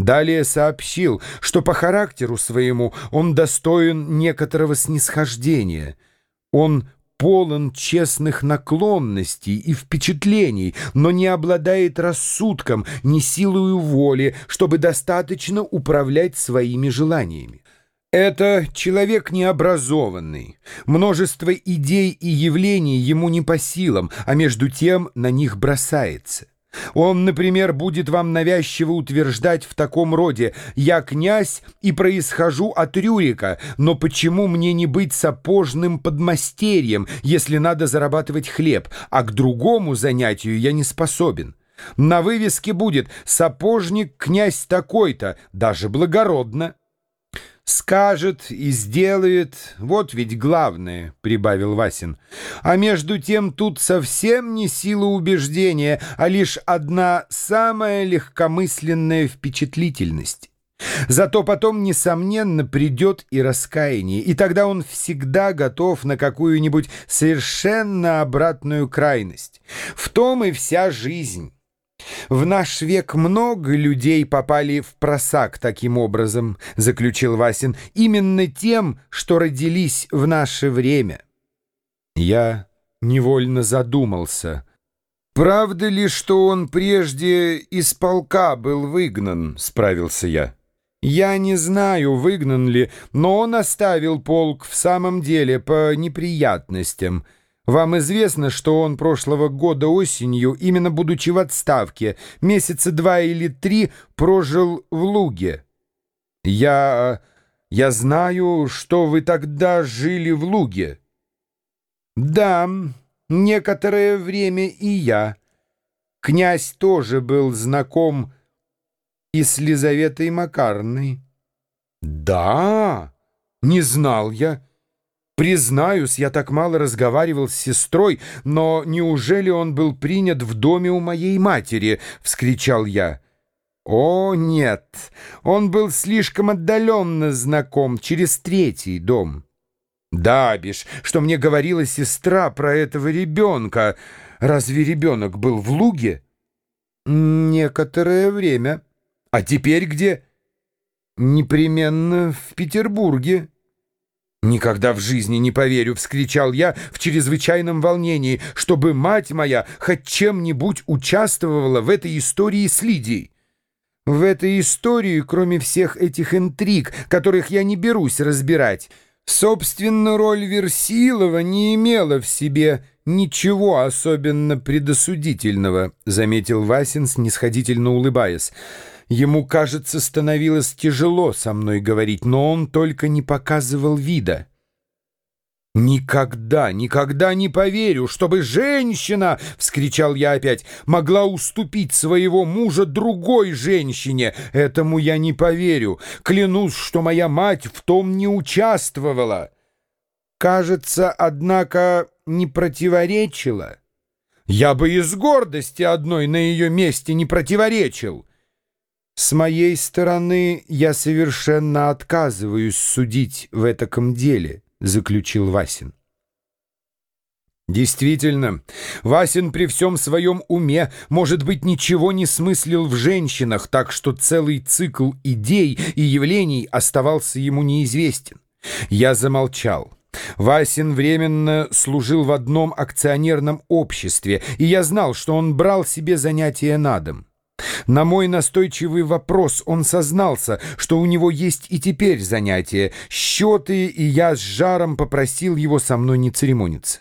Далее сообщил, что по характеру своему он достоин некоторого снисхождения. Он полон честных наклонностей и впечатлений, но не обладает рассудком, ни силою воли, чтобы достаточно управлять своими желаниями. Это человек необразованный. Множество идей и явлений ему не по силам, а между тем на них бросается. Он, например, будет вам навязчиво утверждать в таком роде «Я князь и происхожу от Рюрика, но почему мне не быть сапожным подмастерьем, если надо зарабатывать хлеб, а к другому занятию я не способен?» На вывеске будет «Сапожник князь такой-то», даже благородно. «Скажет и сделает, вот ведь главное», — прибавил Васин. «А между тем тут совсем не сила убеждения, а лишь одна самая легкомысленная впечатлительность». Зато потом, несомненно, придет и раскаяние, и тогда он всегда готов на какую-нибудь совершенно обратную крайность. В том и вся жизнь». «В наш век много людей попали в просак таким образом», — заключил Васин, — «именно тем, что родились в наше время». Я невольно задумался. «Правда ли, что он прежде из полка был выгнан?» — справился я. «Я не знаю, выгнан ли, но он оставил полк в самом деле по неприятностям». Вам известно, что он прошлого года осенью, именно будучи в отставке, месяца два или три прожил в Луге. Я... я знаю, что вы тогда жили в Луге. Да, некоторое время и я. Князь тоже был знаком и с Лизаветой Макарной. Да, не знал я. Признаюсь, я так мало разговаривал с сестрой, но неужели он был принят в доме у моей матери? — вскричал я. О, нет, он был слишком отдаленно знаком через третий дом. Да, бишь, что мне говорила сестра про этого ребенка. Разве ребенок был в луге? Некоторое время. А теперь где? Непременно в Петербурге. «Никогда в жизни не поверю!» — вскричал я в чрезвычайном волнении, чтобы мать моя хоть чем-нибудь участвовала в этой истории с Лидией. В этой истории, кроме всех этих интриг, которых я не берусь разбирать, собственно, роль Версилова не имела в себе ничего особенно предосудительного, — заметил Васин, снисходительно улыбаясь. Ему, кажется, становилось тяжело со мной говорить, но он только не показывал вида. «Никогда, никогда не поверю, чтобы женщина, — вскричал я опять, — могла уступить своего мужа другой женщине. Этому я не поверю. Клянусь, что моя мать в том не участвовала. Кажется, однако, не противоречила. Я бы из гордости одной на ее месте не противоречил». С моей стороны я совершенно отказываюсь судить в этом деле, заключил Васин. Действительно, Васин при всем своем уме, может быть, ничего не смыслил в женщинах, так что целый цикл идей и явлений оставался ему неизвестен. Я замолчал. Васин временно служил в одном акционерном обществе, и я знал, что он брал себе занятия на дом. На мой настойчивый вопрос он сознался, что у него есть и теперь занятия, счеты, и я с жаром попросил его со мной не церемониться.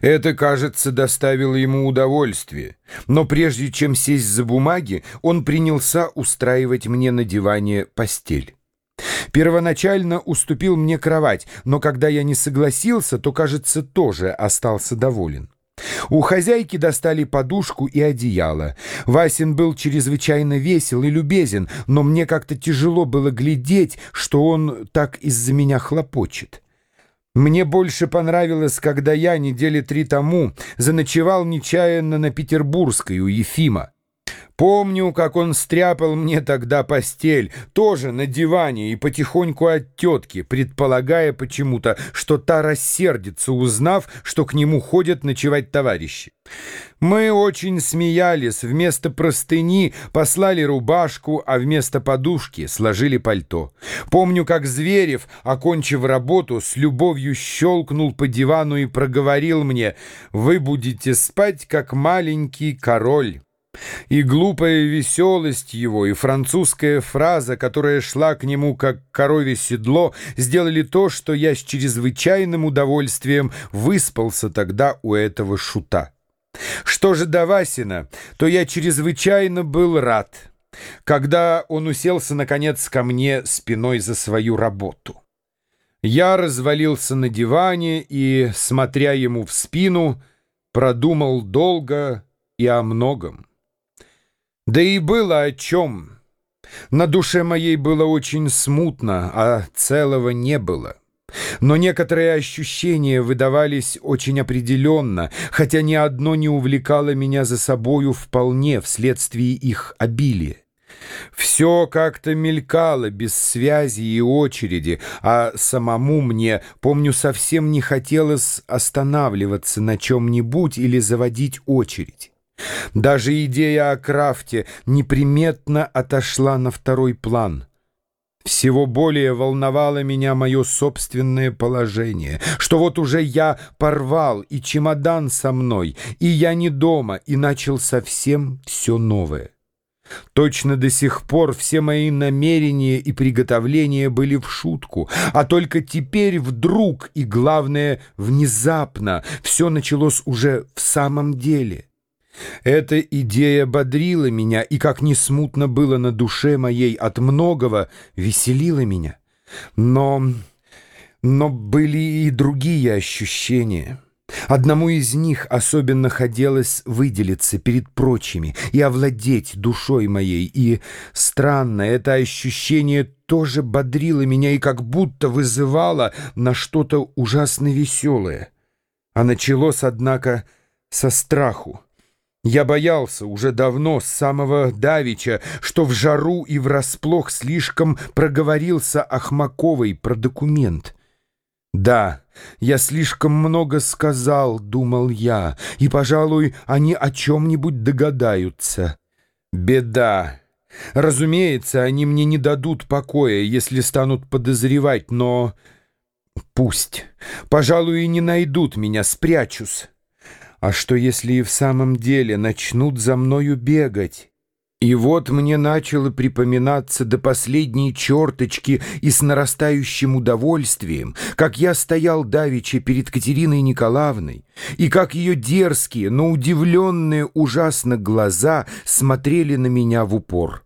Это, кажется, доставило ему удовольствие, но прежде чем сесть за бумаги, он принялся устраивать мне на диване постель. Первоначально уступил мне кровать, но когда я не согласился, то, кажется, тоже остался доволен. У хозяйки достали подушку и одеяло. Васин был чрезвычайно весел и любезен, но мне как-то тяжело было глядеть, что он так из-за меня хлопочет. Мне больше понравилось, когда я недели три тому заночевал нечаянно на Петербургской у Ефима. Помню, как он стряпал мне тогда постель, тоже на диване и потихоньку от тетки, предполагая почему-то, что та рассердится, узнав, что к нему ходят ночевать товарищи. Мы очень смеялись, вместо простыни послали рубашку, а вместо подушки сложили пальто. Помню, как Зверев, окончив работу, с любовью щелкнул по дивану и проговорил мне «Вы будете спать, как маленький король». И глупая веселость его, и французская фраза, которая шла к нему как коровье седло, сделали то, что я с чрезвычайным удовольствием выспался тогда у этого шута. Что же до Васина, то я чрезвычайно был рад, когда он уселся, наконец, ко мне спиной за свою работу. Я развалился на диване и, смотря ему в спину, продумал долго и о многом. Да и было о чем. На душе моей было очень смутно, а целого не было. Но некоторые ощущения выдавались очень определенно, хотя ни одно не увлекало меня за собою вполне вследствие их обилия. Все как-то мелькало без связи и очереди, а самому мне, помню, совсем не хотелось останавливаться на чем-нибудь или заводить очередь. Даже идея о крафте неприметно отошла на второй план. Всего более волновало меня мое собственное положение, что вот уже я порвал и чемодан со мной, и я не дома, и начал совсем все новое. Точно до сих пор все мои намерения и приготовления были в шутку, а только теперь вдруг и, главное, внезапно все началось уже в самом деле. Эта идея бодрила меня, и, как не смутно было на душе моей от многого, веселила меня. Но... но были и другие ощущения. Одному из них особенно хотелось выделиться перед прочими и овладеть душой моей, и, странно, это ощущение тоже бодрило меня и как будто вызывало на что-то ужасно веселое. А началось, однако, со страху. Я боялся уже давно, с самого Давича, что в жару и врасплох слишком проговорился Ахмаковой про документ. Да, я слишком много сказал, думал я, и, пожалуй, они о чем-нибудь догадаются. Беда. Разумеется, они мне не дадут покоя, если станут подозревать, но... Пусть. Пожалуй, и не найдут меня, спрячусь. А что, если и в самом деле начнут за мною бегать? И вот мне начало припоминаться до последней черточки и с нарастающим удовольствием, как я стоял давеча перед Катериной Николаевной, и как ее дерзкие, но удивленные ужасно глаза смотрели на меня в упор.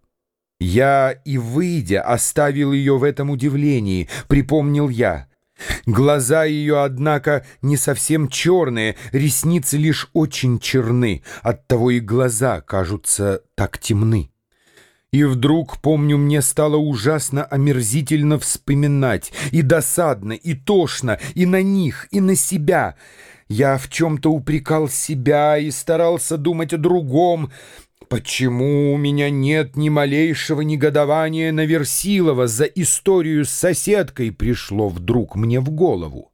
Я и, выйдя, оставил ее в этом удивлении, припомнил я — Глаза ее, однако, не совсем черные, ресницы лишь очень черны, оттого и глаза кажутся так темны. И вдруг, помню, мне стало ужасно омерзительно вспоминать, и досадно, и тошно, и на них, и на себя. Я в чем-то упрекал себя и старался думать о другом, Почему у меня нет ни малейшего негодования на Версилова за историю с соседкой пришло вдруг мне в голову?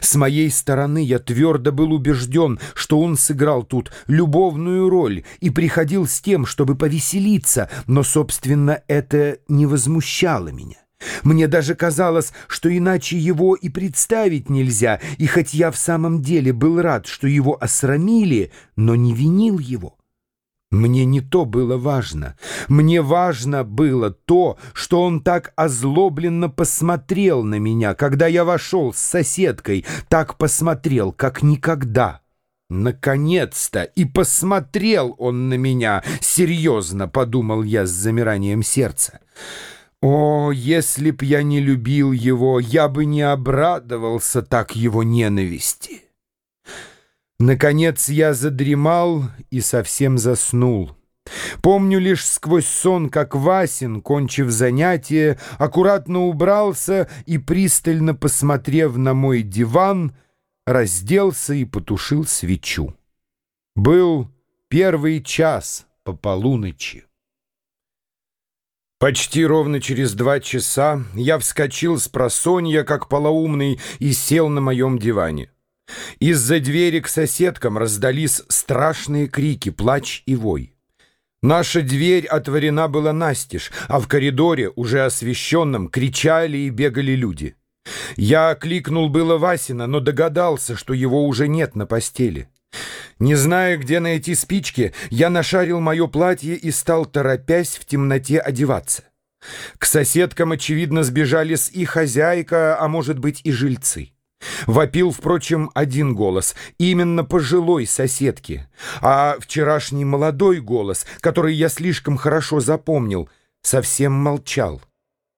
С моей стороны я твердо был убежден, что он сыграл тут любовную роль и приходил с тем, чтобы повеселиться, но, собственно, это не возмущало меня. Мне даже казалось, что иначе его и представить нельзя, и хоть я в самом деле был рад, что его осрамили, но не винил его. Мне не то было важно. Мне важно было то, что он так озлобленно посмотрел на меня, когда я вошел с соседкой, так посмотрел, как никогда. Наконец-то! И посмотрел он на меня, серьезно, подумал я с замиранием сердца. О, если б я не любил его, я бы не обрадовался так его ненависти. Наконец я задремал и совсем заснул. Помню лишь сквозь сон, как Васин, кончив занятие, аккуратно убрался и, пристально посмотрев на мой диван, разделся и потушил свечу. Был первый час — по полуночи. Почти ровно через два часа я вскочил с просонья, как полоумный, и сел на моем диване. Из-за двери к соседкам раздались страшные крики, плач и вой. Наша дверь отворена была настежь, а в коридоре, уже освещенном, кричали и бегали люди. Я окликнул было Васина, но догадался, что его уже нет на постели. Не зная, где найти спички, я нашарил мое платье и стал, торопясь, в темноте одеваться. К соседкам, очевидно, сбежались и хозяйка, а может быть и жильцы. Вопил, впрочем, один голос, именно пожилой соседки, а вчерашний молодой голос, который я слишком хорошо запомнил, совсем молчал.